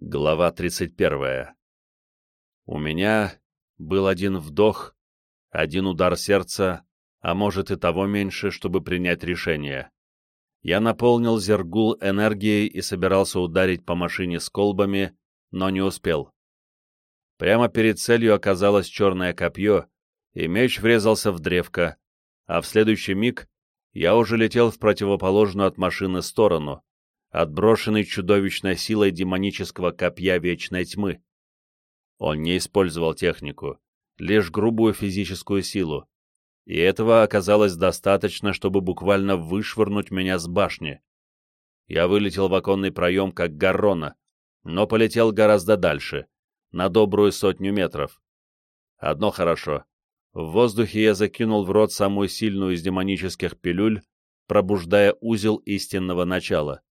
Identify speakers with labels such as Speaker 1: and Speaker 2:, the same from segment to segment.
Speaker 1: Глава 31. У меня был один вдох, один удар сердца, а может и того меньше, чтобы принять решение. Я наполнил Зергул энергией и собирался ударить по машине с колбами, но не успел. Прямо перед целью оказалось черное копье, и меч врезался в древко, а в следующий миг я уже летел в противоположную от машины сторону, отброшенный чудовищной силой демонического копья вечной тьмы. Он не использовал технику, лишь грубую физическую силу, и этого оказалось достаточно, чтобы буквально вышвырнуть меня с башни. Я вылетел в оконный проем, как Гаррона, но полетел гораздо дальше, на добрую сотню метров. Одно хорошо. В воздухе я закинул в рот самую сильную из демонических пилюль, пробуждая узел истинного начала.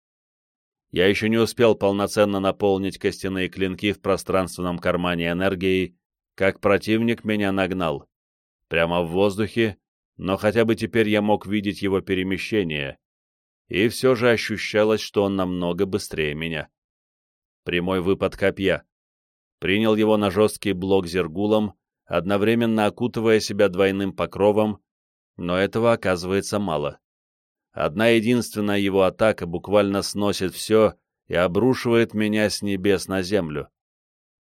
Speaker 1: Я еще не успел полноценно наполнить костяные клинки в пространственном кармане энергией, как противник меня нагнал. Прямо в воздухе, но хотя бы теперь я мог видеть его перемещение. И все же ощущалось, что он намного быстрее меня. Прямой выпад копья. Принял его на жесткий блок зергулом, одновременно окутывая себя двойным покровом, но этого оказывается мало. Одна единственная его атака буквально сносит все и обрушивает меня с небес на землю.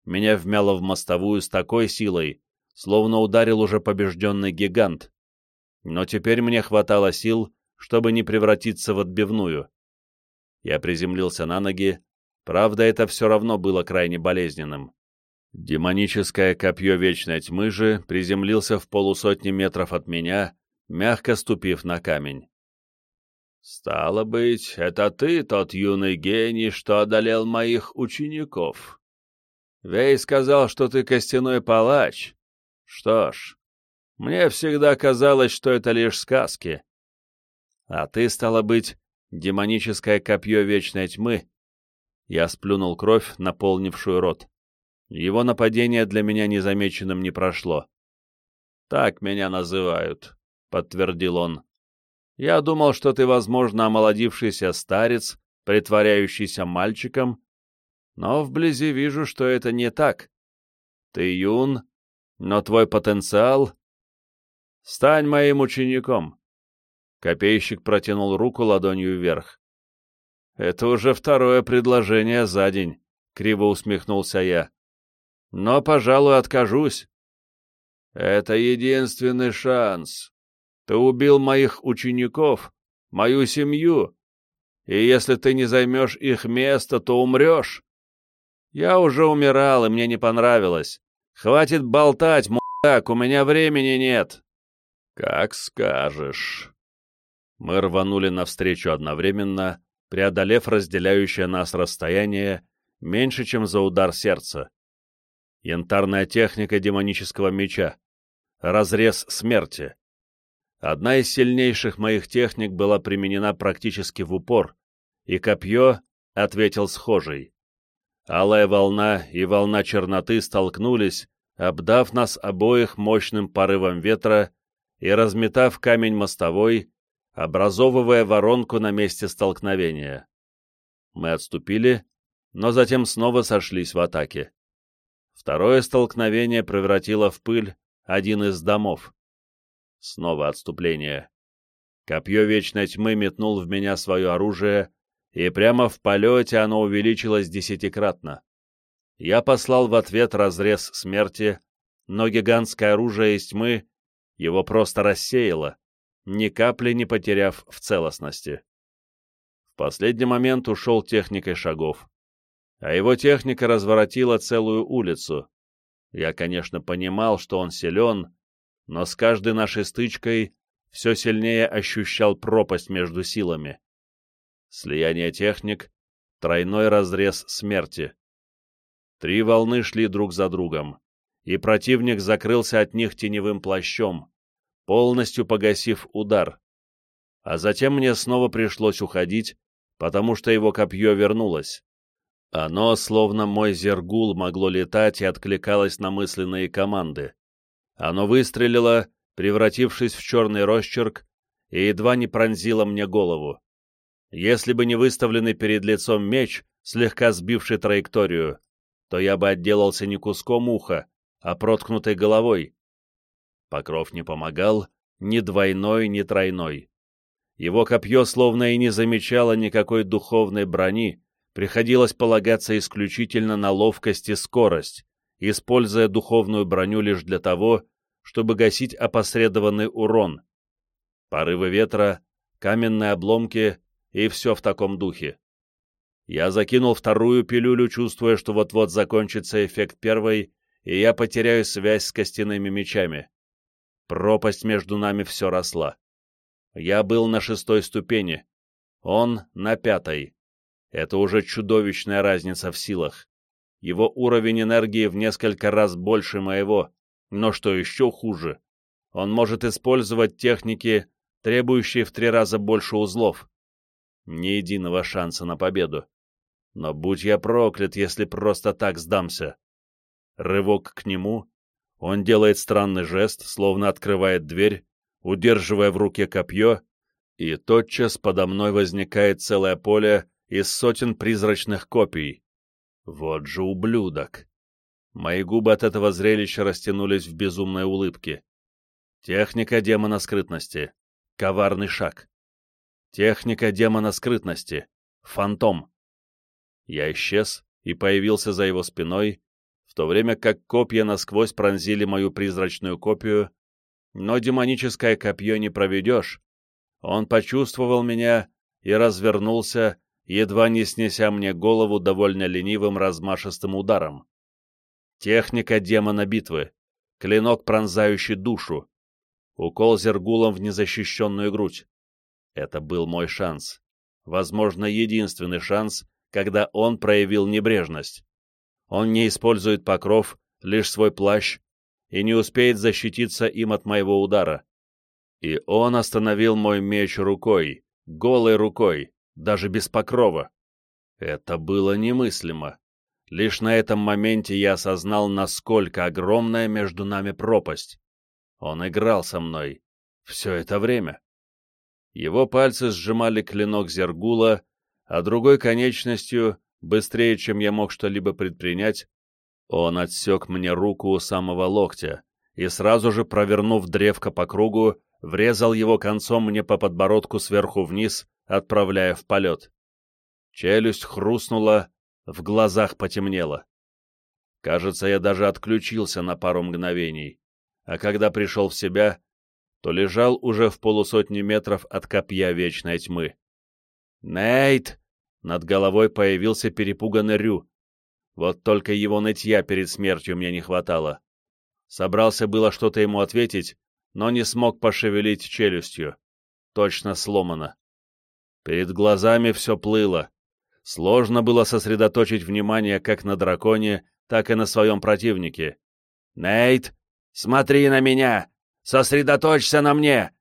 Speaker 1: Меня вмяло в мостовую с такой силой, словно ударил уже побежденный гигант. Но теперь мне хватало сил, чтобы не превратиться в отбивную. Я приземлился на ноги, правда, это все равно было крайне болезненным. Демоническое копье Вечной Тьмы же приземлился в полусотни метров от меня, мягко ступив на камень. «Стало быть, это ты тот юный гений, что одолел моих учеников. Вей сказал, что ты костяной палач. Что ж, мне всегда казалось, что это лишь сказки. А ты, стало быть, демоническое копье вечной тьмы?» Я сплюнул кровь, наполнившую рот. Его нападение для меня незамеченным не прошло. «Так меня называют», — подтвердил он. Я думал, что ты, возможно, омолодившийся старец, притворяющийся мальчиком, но вблизи вижу, что это не так. Ты юн, но твой потенциал... Стань моим учеником. Копейщик протянул руку ладонью вверх. Это уже второе предложение за день, криво усмехнулся я. Но, пожалуй, откажусь. Это единственный шанс, ты убил моих учеников, мою семью, и если ты не займешь их место, то умрешь. Я уже умирал, и мне не понравилось. Хватит болтать, мудак, у меня времени нет. Как скажешь. Мы рванули навстречу одновременно, преодолев разделяющее нас расстояние меньше, чем за удар сердца. Янтарная техника демонического меча. Разрез смерти. Одна из сильнейших моих техник была применена практически в упор, и копье ответил схожей. Алая волна и волна черноты столкнулись, обдав нас обоих мощным порывом ветра и разметав камень мостовой, образовывая воронку на месте столкновения. Мы отступили, но затем снова сошлись в атаке. Второе столкновение превратило в пыль один из домов. Снова отступление. Копье Вечной Тьмы метнул в меня свое оружие, и прямо в полете оно увеличилось десятикратно. Я послал в ответ разрез смерти, но гигантское оружие из тьмы его просто рассеяло, ни капли не потеряв в целостности. В последний момент ушел техникой шагов, а его техника разворотила целую улицу. Я, конечно, понимал, что он силен, но с каждой нашей стычкой все сильнее ощущал пропасть между силами. Слияние техник, тройной разрез смерти. Три волны шли друг за другом, и противник закрылся от них теневым плащом, полностью погасив удар. А затем мне снова пришлось уходить, потому что его копье вернулось. Оно, словно мой зергул, могло летать и откликалось на мысленные команды. Оно выстрелило, превратившись в черный росчерк, и едва не пронзило мне голову. Если бы не выставленный перед лицом меч, слегка сбивший траекторию, то я бы отделался не куском уха, а проткнутой головой. Покров не помогал, ни двойной, ни тройной. Его копье словно и не замечало никакой духовной брони, приходилось полагаться исключительно на ловкость и скорость, используя духовную броню лишь для того, чтобы гасить опосредованный урон. Порывы ветра, каменные обломки и все в таком духе. Я закинул вторую пилюлю, чувствуя, что вот-вот закончится эффект первой, и я потеряю связь с костяными мечами. Пропасть между нами все росла. Я был на шестой ступени, он на пятой. Это уже чудовищная разница в силах. Его уровень энергии в несколько раз больше моего, но что еще хуже, он может использовать техники, требующие в три раза больше узлов. Ни единого шанса на победу. Но будь я проклят, если просто так сдамся. Рывок к нему, он делает странный жест, словно открывает дверь, удерживая в руке копье, и тотчас подо мной возникает целое поле из сотен призрачных копий. Вот же ублюдок! Мои губы от этого зрелища растянулись в безумной улыбке. Техника демона скрытности. Коварный шаг. Техника демона скрытности. Фантом. Я исчез и появился за его спиной, то время как копья насквозь пронзили мою призрачную копию, но демоническое копье не проведешь. Он почувствовал меня и развернулся, едва не снеся мне голову довольно ленивым размашистым ударом. Техника демона битвы. Клинок, пронзающий душу. Укол зергулом в незащищенную грудь. Это был мой шанс. Возможно, единственный шанс, когда он проявил небрежность. Он не использует покров, лишь свой плащ, и не успеет защититься им от моего удара. И он остановил мой меч рукой, голой рукой, даже без покрова. Это было немыслимо. Лишь на этом моменте я осознал, насколько огромная между нами пропасть. Он играл со мной. Все это время. Его пальцы сжимали клинок Зергула, а другой конечностью Быстрее, чем я мог что-либо предпринять, он отсек мне руку у самого локтя и сразу же, провернув древко по кругу, врезал его концом мне по подбородку сверху вниз, отправляя в полет. Челюсть хрустнула, в глазах потемнело. Кажется, я даже отключился на пару мгновений, а когда пришел в себя, то лежал уже в полусотни метров от копья вечной тьмы. «Нейт!» Над головой появился перепуганный Рю. Вот только его нытья перед смертью мне не хватало. Собрался было что-то ему ответить, но не смог пошевелить челюстью. Точно сломано. Перед глазами все плыло. Сложно было сосредоточить внимание как на драконе, так и на своем противнике. «Нейт, смотри на меня! Сосредоточься на мне!»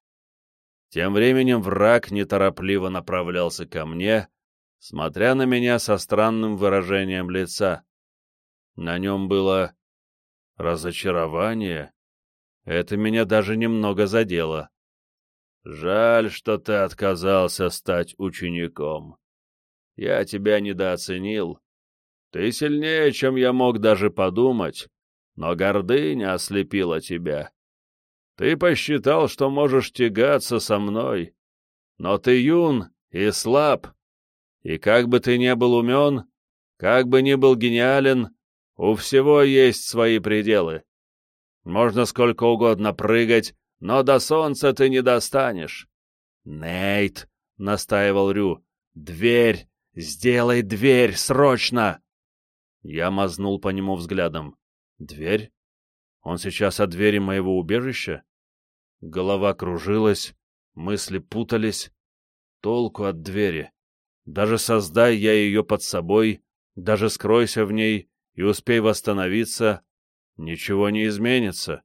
Speaker 1: Тем временем враг неторопливо направлялся ко мне, смотря на меня со странным выражением лица. На нем было разочарование. Это меня даже немного задело. Жаль, что ты отказался стать учеником. Я тебя недооценил. Ты сильнее, чем я мог даже подумать, но гордыня ослепила тебя. Ты посчитал, что можешь тягаться со мной, но ты юн и слаб, и как бы ты ни был умен, как бы ни был гениален, у всего есть свои пределы. Можно сколько угодно прыгать, но до солнца ты не достанешь. «Нейт!» — настаивал Рю. «Дверь! Сделай дверь! Срочно!» Я мазнул по нему взглядом. «Дверь? Он сейчас от двери моего убежища?» Голова кружилась, мысли путались. Толку от двери. Даже создай я ее под собой, даже скройся в ней и успей восстановиться, ничего не изменится.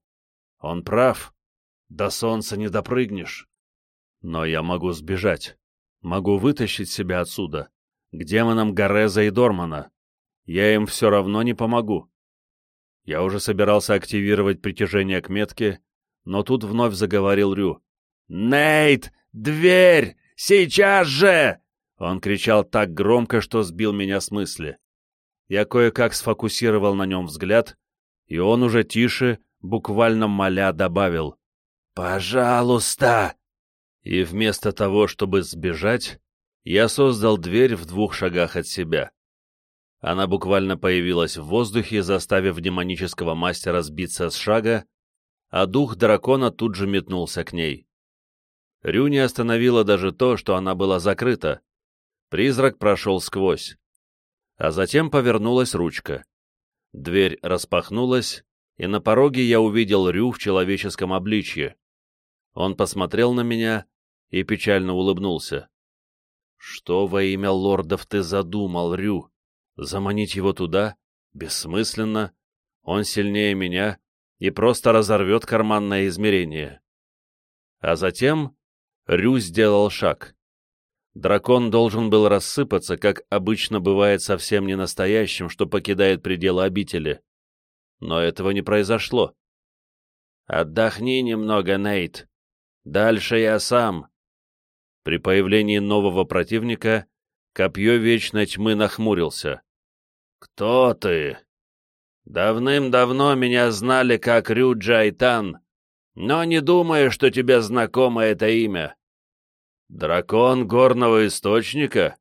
Speaker 1: Он прав. До солнца не допрыгнешь. Но я могу сбежать. Могу вытащить себя отсюда, к демонам Гореза и Дормана. Я им все равно не помогу. Я уже собирался активировать притяжение к метке, но тут вновь заговорил Рю. «Нейт! Дверь! Сейчас же!» Он кричал так громко, что сбил меня с мысли. Я кое-как сфокусировал на нем взгляд, и он уже тише, буквально моля, добавил «Пожалуйста!» И вместо того, чтобы сбежать, я создал дверь в двух шагах от себя. Она буквально появилась в воздухе, заставив демонического мастера сбиться с шага, а дух дракона тут же метнулся к ней. Рю не остановила даже то, что она была закрыта. Призрак прошел сквозь. А затем повернулась ручка. Дверь распахнулась, и на пороге я увидел Рю в человеческом обличье. Он посмотрел на меня и печально улыбнулся. «Что во имя лордов ты задумал, Рю? Заманить его туда? Бессмысленно. Он сильнее меня и просто разорвет карманное измерение». А затем Рю сделал шаг. Дракон должен был рассыпаться, как обычно бывает совсем не настоящим, что покидает пределы обители. Но этого не произошло. «Отдохни немного, Нейт. Дальше я сам». При появлении нового противника копье Вечной Тьмы нахмурился. «Кто ты?» «Давным-давно меня знали как Рю Джайтан, но не думаю, что тебе знакомо это имя. Дракон горного источника?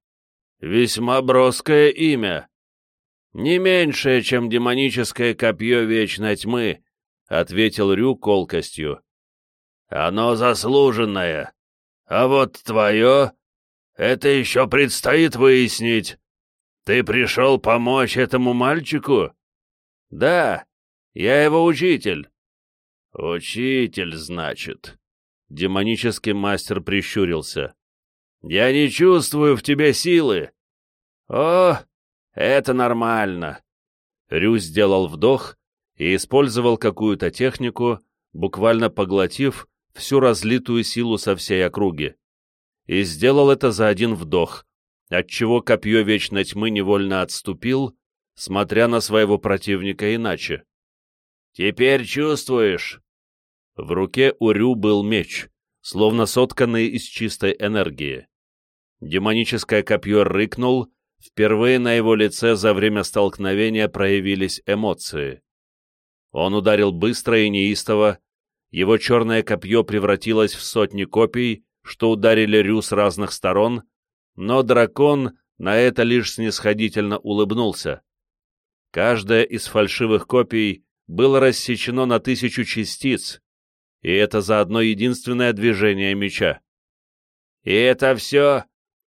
Speaker 1: Весьма броское имя. Не меньшее, чем демоническое копье Вечной Тьмы, — ответил Рю колкостью. Оно заслуженное. А вот твое... Это еще предстоит выяснить. Ты пришел помочь этому мальчику? Да, я его учитель. «Учитель, значит?» Демонический мастер прищурился. «Я не чувствую в тебе силы!» «О, это нормально!» Рю сделал вдох и использовал какую-то технику, буквально поглотив всю разлитую силу со всей округи. И сделал это за один вдох, отчего копье Вечной Тьмы невольно отступил, смотря на своего противника иначе. «Теперь чувствуешь?» В руке у Рю был меч, словно сотканный из чистой энергии. Демоническое копье рыкнул, впервые на его лице за время столкновения проявились эмоции. Он ударил быстро и неистово, его черное копье превратилось в сотни копий, что ударили Рю с разных сторон, но дракон на это лишь снисходительно улыбнулся. Каждая из фальшивых копий было рассечено на тысячу частиц, и это за одно единственное движение меча. «И это все?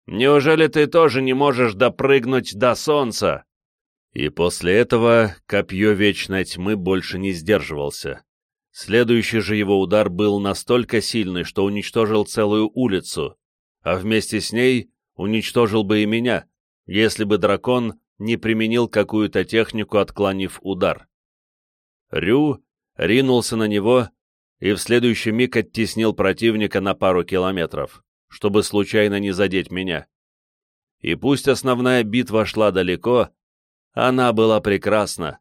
Speaker 1: Неужели ты тоже не можешь допрыгнуть до солнца?» И после этого копье Вечной Тьмы больше не сдерживался. Следующий же его удар был настолько сильный, что уничтожил целую улицу, а вместе с ней уничтожил бы и меня, если бы дракон не применил какую-то технику, отклонив удар. Рю ринулся на него и в следующий миг оттеснил противника на пару километров, чтобы случайно не задеть меня. И пусть основная битва шла далеко, она была прекрасна.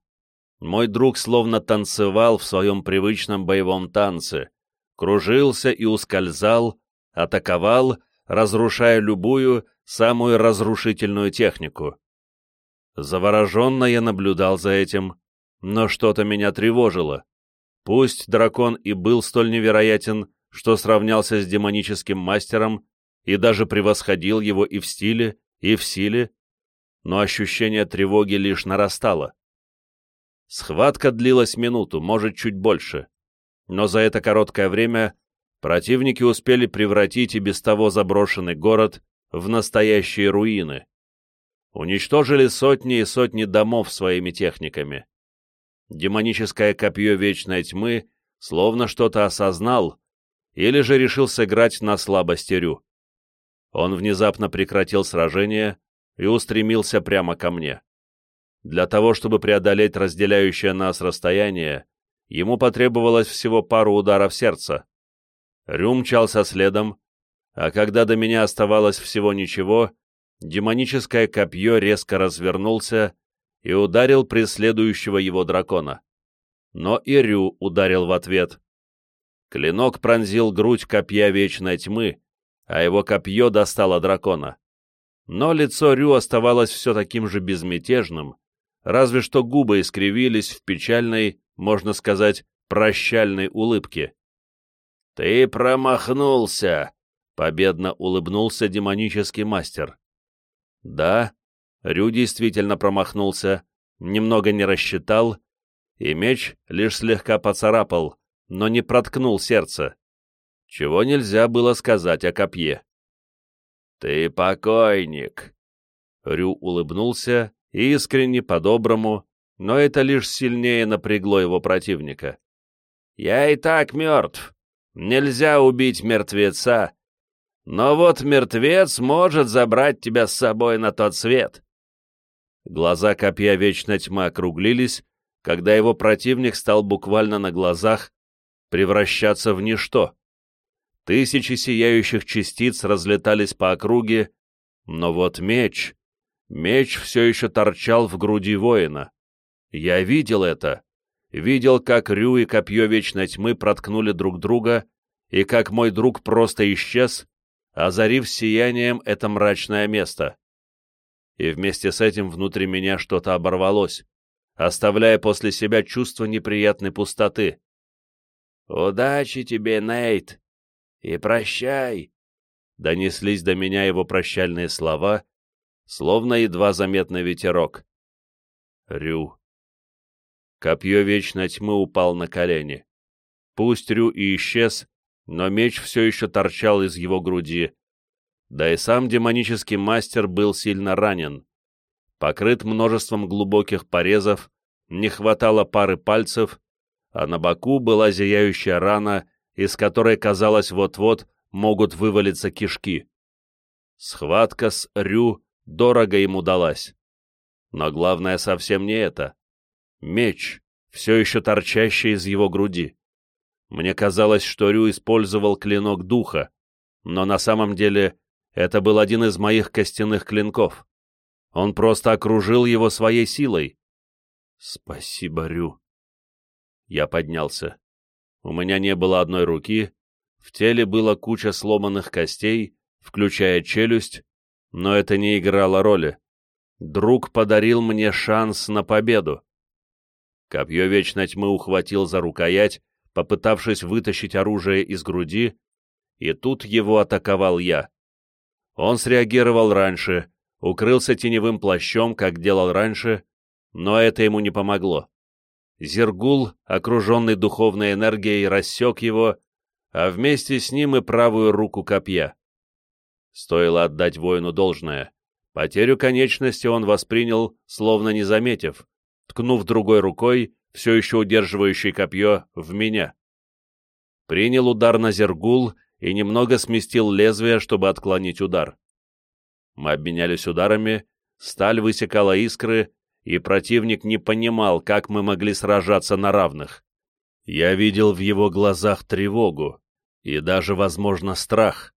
Speaker 1: Мой друг словно танцевал в своем привычном боевом танце, кружился и ускользал, атаковал, разрушая любую, самую разрушительную технику. Завороженно я наблюдал за этим, но что-то меня тревожило. Пусть дракон и был столь невероятен, что сравнялся с демоническим мастером и даже превосходил его и в стиле, и в силе, но ощущение тревоги лишь нарастало. Схватка длилась минуту, может, чуть больше, но за это короткое время противники успели превратить и без того заброшенный город в настоящие руины. Уничтожили сотни и сотни домов своими техниками. Демоническое копье Вечной Тьмы словно что-то осознал или же решил сыграть на слабости Рю. Он внезапно прекратил сражение и устремился прямо ко мне. Для того, чтобы преодолеть разделяющее нас расстояние, ему потребовалось всего пару ударов сердца. Рю мчался следом, а когда до меня оставалось всего ничего, демоническое копье резко развернулся и ударил преследующего его дракона. Но и Рю ударил в ответ. Клинок пронзил грудь копья Вечной Тьмы, а его копье достало дракона. но лицо Рю оставалось все таким же безмятежным, разве что губы искривились в печальной, можно сказать, прощальной улыбке. «Ты промахнулся!» — победно улыбнулся демонический мастер. «Да, Рю действительно промахнулся, немного не рассчитал, и меч лишь слегка поцарапал, но не проткнул сердце, чего нельзя было сказать о копье. «Ты покойник!» Рю улыбнулся, искренне, по-доброму, но это лишь сильнее напрягло его противника. «Я и так мертв. Нельзя убить мертвеца. Но вот мертвец может забрать тебя с собой на тот свет». Глаза копья Вечной Тьмы округлились, когда его противник стал буквально на глазах превращаться в ничто. Тысячи сияющих частиц разлетались по округе, но вот меч... Меч все еще торчал в груди воина. Я видел это. Видел, как Рю и Копье Вечной Тьмы проткнули друг друга, и как мой друг просто исчез, озарив сиянием это мрачное место. И вместе с этим внутри меня что-то оборвалось, оставляя после себя чувство неприятной пустоты. «Удачи тебе, Нейт!» и прощай!» Донеслись до меня его прощальные слова, словно едва заметный ветерок. Рю. Копье Вечной Тьмы упал на колени. Пусть Рю и исчез, но меч все еще торчал из его груди. Да и сам демонический мастер был сильно ранен. Покрыт множеством глубоких порезов, не хватало пары пальцев, а на боку была зияющая рана, из которой, казалось, вот-вот могут вывалиться кишки. Схватка с Рю дорого ему далась. Но главное совсем не это. Меч, все еще торчащий из его груди. Мне казалось, что Рю использовал клинок духа, но на самом деле это был один из моих костяных клинков. Он просто окружил его своей силой. Спасибо, Рю. Я поднялся. У меня не было одной руки, в теле было куча сломанных костей, включая челюсть, но это не играло роли. Друг подарил мне шанс на победу. Копье Вечной Тьмы ухватил за рукоять, попытавшись вытащить оружие из груди, и тут его атаковал я. Он среагировал раньше, укрылся теневым плащом, как делал раньше, но это ему не помогло. Зергул, окруженный духовной энергией, рассек его, а вместе с ним и правую руку копья. Стоило отдать воину должное. Потерю конечности он воспринял, словно не заметив, ткнув другой рукой, все еще удерживающей копье, в меня. Принял удар на Зергул и немного сместил лезвие, чтобы отклонить удар. Мы обменялись ударами, сталь высекала искры, и противник не понимал, как мы могли сражаться на равных. Я видел в его глазах тревогу и даже, возможно, страх.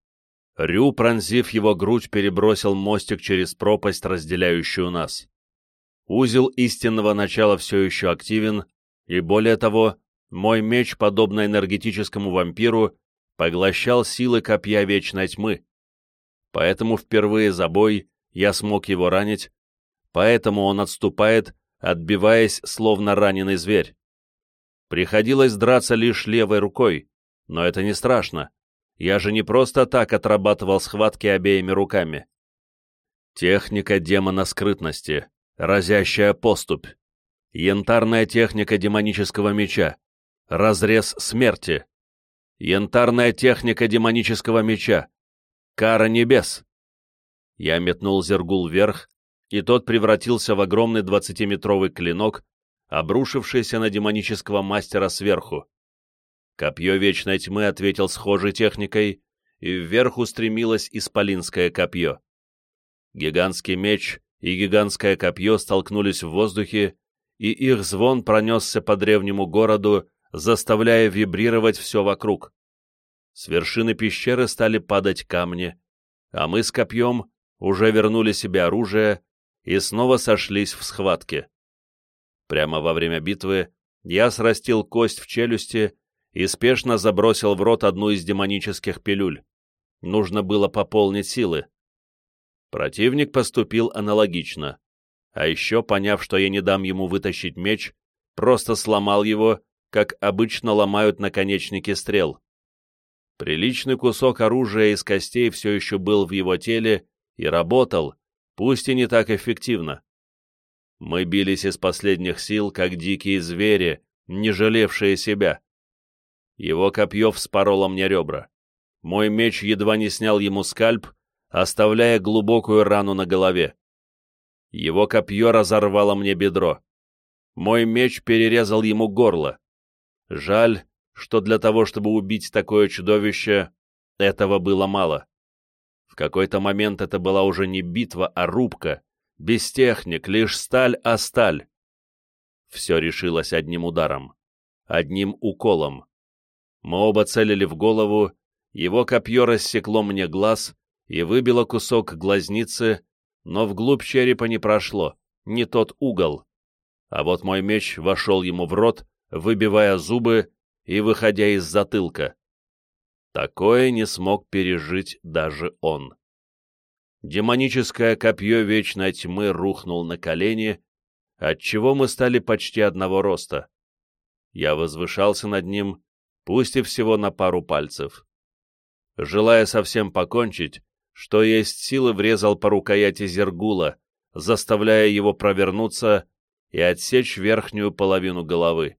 Speaker 1: Рю, пронзив его грудь, перебросил мостик через пропасть, разделяющую нас. Узел истинного начала все еще активен, и более того, мой меч, подобно энергетическому вампиру, поглощал силы копья Вечной Тьмы. Поэтому впервые за бой я смог его ранить, поэтому он отступает, отбиваясь, словно раненый зверь. Приходилось драться лишь левой рукой, но это не страшно. Я же не просто так отрабатывал схватки обеими руками. Техника демона скрытности, разящая поступь, янтарная техника демонического меча, разрез смерти, янтарная техника демонического меча, кара небес. Я метнул зергул вверх, и тот превратился в огромный двадцатиметровый клинок, обрушившийся на демонического мастера сверху. Копье Вечной Тьмы ответил схожей техникой, и вверх устремилось исполинское копье. Гигантский меч и гигантское копье столкнулись в воздухе, и их звон пронесся по древнему городу, заставляя вибрировать все вокруг. С вершины пещеры стали падать камни, а мы с копьем уже вернули себе оружие и снова сошлись в схватке. Прямо во время битвы я срастил кость в челюсти и спешно забросил в рот одну из демонических пилюль. Нужно было пополнить силы. Противник поступил аналогично, а еще, поняв, что я не дам ему вытащить меч, просто сломал его, как обычно ломают наконечники стрел. Приличный кусок оружия из костей все еще был в его теле и работал, пусть и не так эффективно. Мы бились из последних сил, как дикие звери, не жалевшие себя. Его копье вспороло мне ребра. Мой меч едва не снял ему скальп, оставляя глубокую рану на голове. Его копье разорвало мне бедро. Мой меч перерезал ему горло. Жаль, что для того, чтобы убить такое чудовище, этого было мало. В какой-то момент это была уже не битва, а рубка, без техник, лишь сталь а сталь. Все решилось одним ударом, одним уколом. Мы оба целили в голову, его копье рассекло мне глаз и выбило кусок глазницы, но вглубь черепа не прошло, не тот угол. А вот мой меч вошел ему в рот, выбивая зубы и выходя из затылка. Такое не смог пережить даже он. Демоническое копье вечной тьмы рухнул на колени, отчего мы стали почти одного роста. Я возвышался над ним, пусть и всего на пару пальцев. Желая совсем покончить, что есть силы врезал по рукояти Зергула, заставляя его провернуться и отсечь верхнюю половину головы.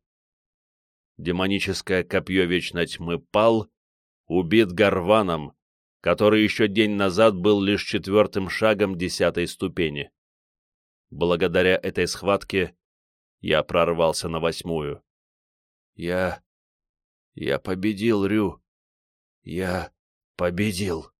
Speaker 1: Демоническое копье Вечной Тьмы пал, убит Гарваном, который еще день назад был лишь четвертым шагом десятой ступени. Благодаря этой схватке я прорвался на восьмую. Я... я победил, Рю. Я победил.